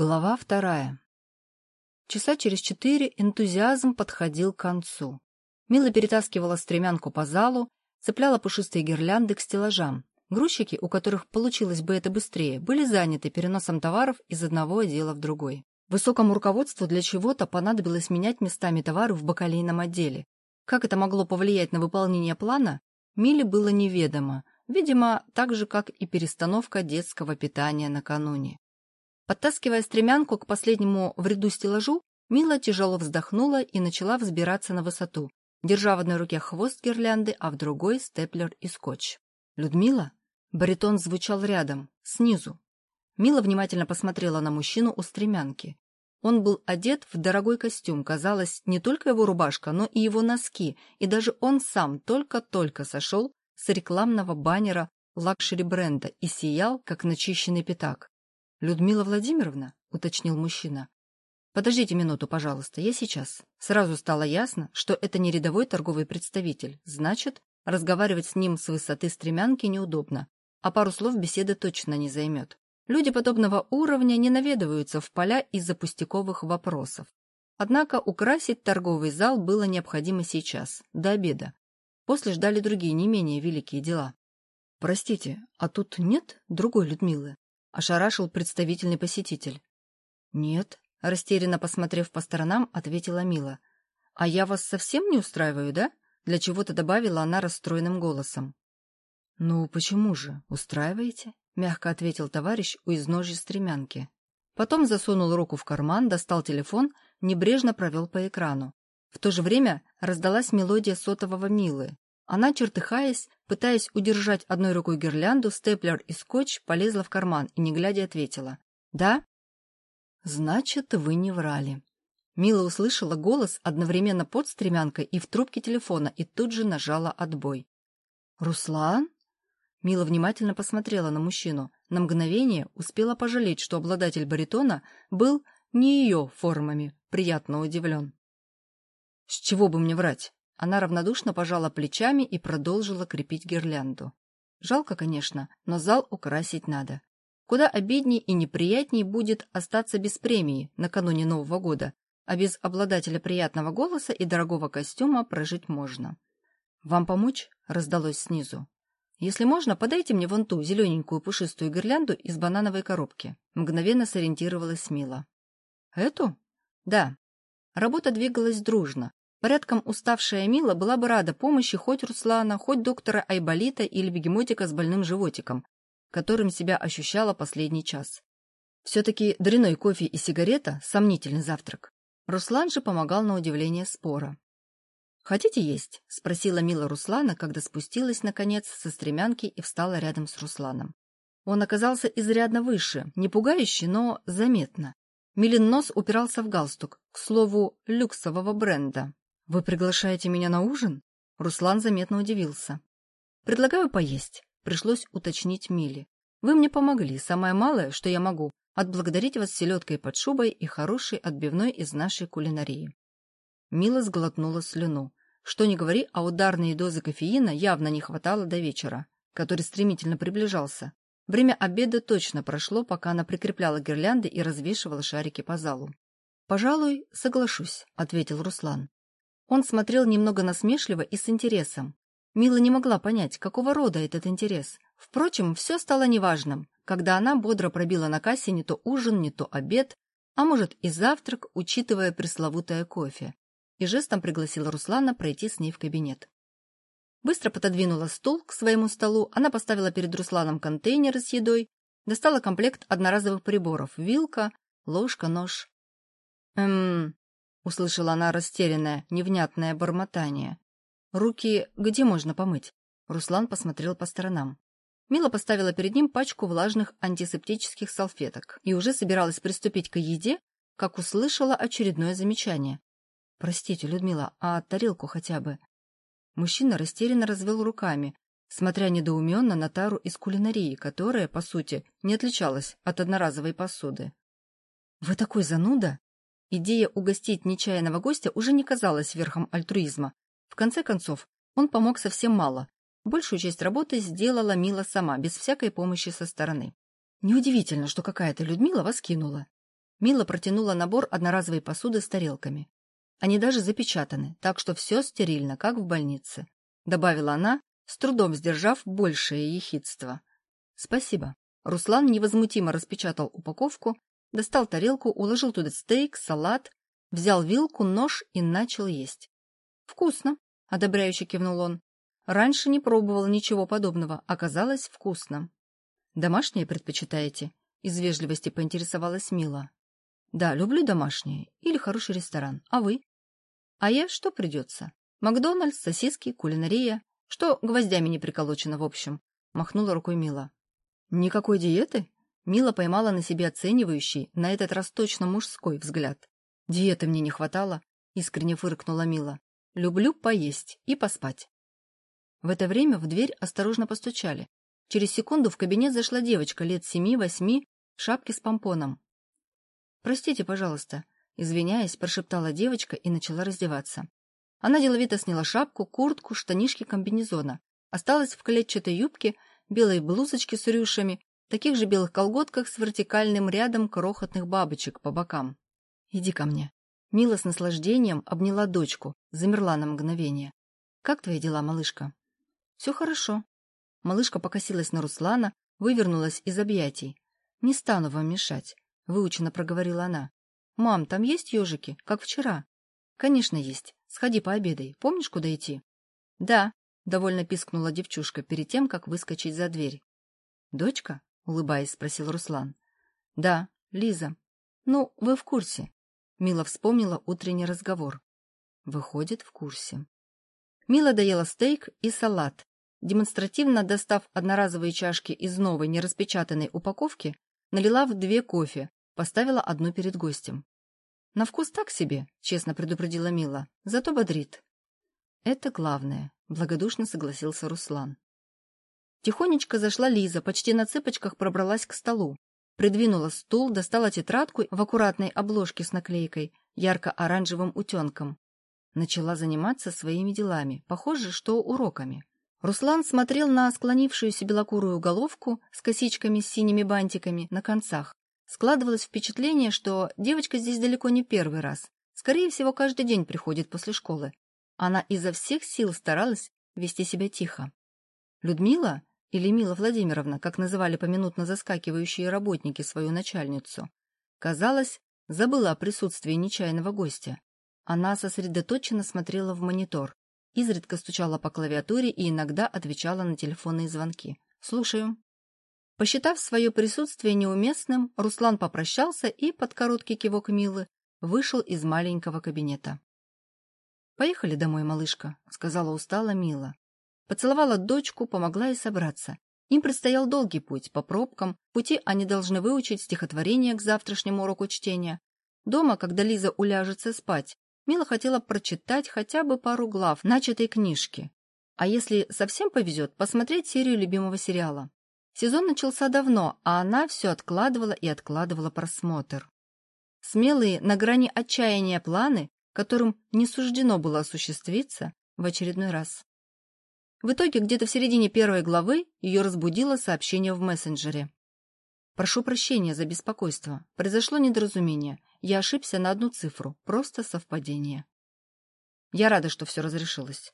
Глава вторая. Часа через четыре энтузиазм подходил к концу. Мила перетаскивала стремянку по залу, цепляла пушистые гирлянды к стеллажам. Грузчики, у которых получилось бы это быстрее, были заняты переносом товаров из одного отдела в другой. Высокому руководству для чего-то понадобилось менять местами товары в бакалейном отделе. Как это могло повлиять на выполнение плана, Миле было неведомо, видимо, так же, как и перестановка детского питания накануне. Подтаскивая стремянку к последнему в ряду стеллажу, Мила тяжело вздохнула и начала взбираться на высоту, держа в одной руке хвост гирлянды, а в другой — степлер и скотч. «Людмила?» Баритон звучал рядом, снизу. Мила внимательно посмотрела на мужчину у стремянки. Он был одет в дорогой костюм, казалось, не только его рубашка, но и его носки, и даже он сам только-только сошел с рекламного баннера luxury-бренда и сиял, как начищенный пятак. «Людмила Владимировна?» — уточнил мужчина. «Подождите минуту, пожалуйста, я сейчас». Сразу стало ясно, что это не рядовой торговый представитель. Значит, разговаривать с ним с высоты стремянки неудобно, а пару слов беседы точно не займет. Люди подобного уровня не наведываются в поля из-за пустяковых вопросов. Однако украсить торговый зал было необходимо сейчас, до обеда. После ждали другие не менее великие дела. «Простите, а тут нет другой Людмилы?» — ошарашил представительный посетитель. «Нет», — растерянно посмотрев по сторонам, ответила Мила. «А я вас совсем не устраиваю, да?» Для чего-то добавила она расстроенным голосом. «Ну, почему же? Устраиваете?» — мягко ответил товарищ у изножья стремянки. Потом засунул руку в карман, достал телефон, небрежно провел по экрану. В то же время раздалась мелодия сотового Милы. Она, чертыхаясь, пытаясь удержать одной рукой гирлянду, степлер и скотч, полезла в карман и, не глядя, ответила. «Да?» «Значит, вы не врали». Мила услышала голос одновременно под стремянкой и в трубке телефона и тут же нажала отбой. «Руслан?» Мила внимательно посмотрела на мужчину. На мгновение успела пожалеть, что обладатель баритона был не ее формами, приятно удивлен. «С чего бы мне врать?» Она равнодушно пожала плечами и продолжила крепить гирлянду. Жалко, конечно, но зал украсить надо. Куда обидней и неприятней будет остаться без премии накануне Нового года, а без обладателя приятного голоса и дорогого костюма прожить можно. «Вам помочь?» — раздалось снизу. «Если можно, подайте мне вон ту зелененькую пушистую гирлянду из банановой коробки». Мгновенно сориентировалась Мила. «Эту?» «Да». Работа двигалась дружно, Порядком уставшая Мила была бы рада помощи хоть Руслана, хоть доктора Айболита или бегемотика с больным животиком, которым себя ощущала последний час. Все-таки дряной кофе и сигарета – сомнительный завтрак. Руслан же помогал на удивление спора. «Хотите есть?» – спросила Мила Руслана, когда спустилась, наконец, со стремянки и встала рядом с Русланом. Он оказался изрядно выше, не пугающе, но заметно. Милин нос упирался в галстук, к слову, люксового бренда. «Вы приглашаете меня на ужин?» Руслан заметно удивился. «Предлагаю поесть», — пришлось уточнить Миле. «Вы мне помогли, самое малое, что я могу, отблагодарить вас селедкой под шубой и хорошей отбивной из нашей кулинарии». Мила сглотнула слюну. Что ни говори, а ударные дозы кофеина явно не хватало до вечера, который стремительно приближался. Время обеда точно прошло, пока она прикрепляла гирлянды и развешивала шарики по залу. «Пожалуй, соглашусь», — ответил Руслан. Он смотрел немного насмешливо и с интересом. Мила не могла понять, какого рода этот интерес. Впрочем, все стало неважным, когда она бодро пробила на кассе не то ужин, не то обед, а может и завтрак, учитывая пресловутое кофе, и жестом пригласила Руслана пройти с ней в кабинет. Быстро пододвинула стул к своему столу, она поставила перед Русланом контейнеры с едой, достала комплект одноразовых приборов, вилка, ложка, нож. «Эм, услышала она растерянное, невнятное бормотание. «Руки где можно помыть?» Руслан посмотрел по сторонам. Мила поставила перед ним пачку влажных антисептических салфеток и уже собиралась приступить к еде, как услышала очередное замечание. «Простите, Людмила, а тарелку хотя бы?» Мужчина растерянно развел руками, смотря недоуменно на тару из кулинарии, которая, по сути, не отличалась от одноразовой посуды. «Вы такой зануда?» Идея угостить нечаянного гостя уже не казалась верхом альтруизма. В конце концов, он помог совсем мало. Большую часть работы сделала Мила сама, без всякой помощи со стороны. Неудивительно, что какая-то Людмила вас кинула. Мила протянула набор одноразовой посуды с тарелками. Они даже запечатаны, так что все стерильно, как в больнице. Добавила она, с трудом сдержав большее ехидство. Спасибо. Руслан невозмутимо распечатал упаковку, достал тарелку, уложил туда стейк, салат, взял вилку, нож и начал есть. «Вкусно», — одобряюще кивнул он. «Раньше не пробовал ничего подобного, оказалось вкусно». «Домашнее предпочитаете?» — из вежливости поинтересовалась Мила. «Да, люблю домашнее или хороший ресторан. А вы?» «А я что придется? Макдональдс, сосиски, кулинария. Что гвоздями не приколочено, в общем?» — махнула рукой Мила. «Никакой диеты?» Мила поймала на себе оценивающий, на этот раз точно мужской взгляд. «Диеты мне не хватало», — искренне фыркнула Мила. «Люблю поесть и поспать». В это время в дверь осторожно постучали. Через секунду в кабинет зашла девочка лет семи-восьми в шапке с помпоном. «Простите, пожалуйста», — извиняясь, прошептала девочка и начала раздеваться. Она деловито сняла шапку, куртку, штанишки комбинезона. Осталась в клетчатой юбке, белой блузочке с рюшами, таких же белых колготках с вертикальным рядом крохотных бабочек по бокам. «Иди ко мне». Мила с наслаждением обняла дочку, замерла на мгновение. «Как твои дела, малышка?» «Все хорошо». Малышка покосилась на Руслана, вывернулась из объятий. «Не стану вам мешать», — выученно проговорила она. «Мам, там есть ежики, как вчера?» «Конечно, есть. Сходи пообедай. Помнишь, куда идти?» «Да», — довольно пискнула девчушка перед тем, как выскочить за дверь. «Дочка?» — улыбаясь, спросил Руслан. «Да, Лиза. Ну, вы в курсе. Мила вспомнила утренний разговор. Выходит, в курсе. Мила доела стейк и салат. Демонстративно достав одноразовые чашки из новой нераспечатанной упаковки, налила в две кофе, поставила одну перед гостем. «На вкус так себе», — честно предупредила Мила, — «зато бодрит». «Это главное», — благодушно согласился Руслан. Тихонечко зашла Лиза, почти на цыпочках пробралась к столу. Придвинула стул, достала тетрадку в аккуратной обложке с наклейкой, ярко-оранжевым утенком. Начала заниматься своими делами, похоже, что уроками. Руслан смотрел на склонившуюся белокурую головку с косичками с синими бантиками на концах. Складывалось впечатление, что девочка здесь далеко не первый раз. Скорее всего, каждый день приходит после школы. Она изо всех сил старалась вести себя тихо. Людмила, или Мила Владимировна, как называли поминутно заскакивающие работники свою начальницу, казалось, забыла о присутствии нечаянного гостя. Она сосредоточенно смотрела в монитор, изредка стучала по клавиатуре и иногда отвечала на телефонные звонки. «Слушаю». Посчитав свое присутствие неуместным, Руслан попрощался и, под короткий кивок Милы, вышел из маленького кабинета. «Поехали домой, малышка», — сказала устало Мила. Поцеловала дочку, помогла ей собраться. Им предстоял долгий путь по пробкам. В пути они должны выучить стихотворение к завтрашнему уроку чтения. Дома, когда Лиза уляжется спать, Мила хотела прочитать хотя бы пару глав начатой книжки. А если совсем повезет, посмотреть серию любимого сериала. Сезон начался давно, а она все откладывала и откладывала просмотр. Смелые, на грани отчаяния планы, которым не суждено было осуществиться, в очередной раз. В итоге, где-то в середине первой главы ее разбудило сообщение в мессенджере. «Прошу прощения за беспокойство. Произошло недоразумение. Я ошибся на одну цифру. Просто совпадение. Я рада, что все разрешилось.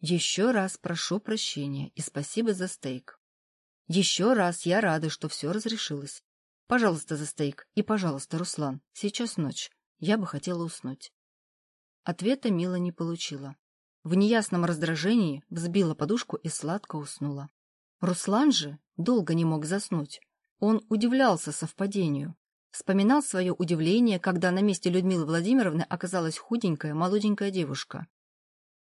Еще раз прошу прощения и спасибо за стейк. Еще раз я рада, что все разрешилось. Пожалуйста, за стейк. И, пожалуйста, Руслан, сейчас ночь. Я бы хотела уснуть. Ответа Мила не получила. В неясном раздражении взбила подушку и сладко уснула. Руслан же долго не мог заснуть. Он удивлялся совпадению. Вспоминал свое удивление, когда на месте Людмилы Владимировны оказалась худенькая, молоденькая девушка.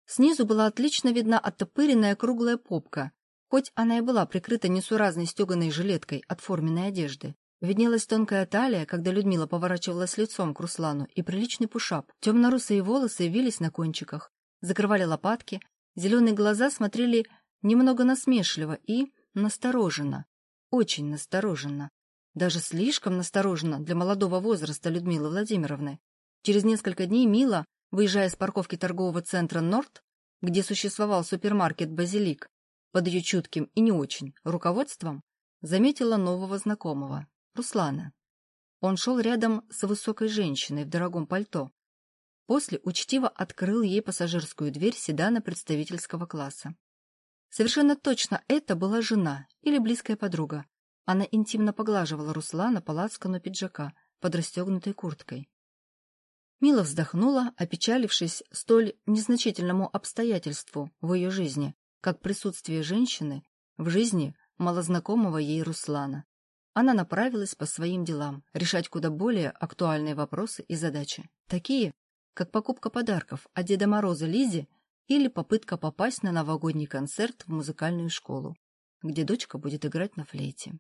Снизу была отлично видна оттопыренная круглая попка, хоть она и была прикрыта несуразной стеганой жилеткой от форменной одежды. Виднелась тонкая талия, когда Людмила поворачивалась лицом к Руслану, и приличный пушап. Темно-русые волосы вились на кончиках закрывали лопатки, зеленые глаза смотрели немного насмешливо и настороженно, очень настороженно, даже слишком настороженно для молодого возраста Людмилы Владимировны. Через несколько дней Мила, выезжая с парковки торгового центра «Норд», где существовал супермаркет «Базилик», под ее чутким и не очень руководством, заметила нового знакомого, Руслана. Он шел рядом с высокой женщиной в дорогом пальто. После учтиво открыл ей пассажирскую дверь седана представительского класса. Совершенно точно это была жена или близкая подруга. Она интимно поглаживала Руслана по лацкану пиджака под расстегнутой курткой. Мила вздохнула, опечалившись столь незначительному обстоятельству в ее жизни, как присутствие женщины в жизни малознакомого ей Руслана. Она направилась по своим делам, решать куда более актуальные вопросы и задачи, такие, как покупка подарков от Деда Мороза Лизе или попытка попасть на новогодний концерт в музыкальную школу, где дочка будет играть на флейте.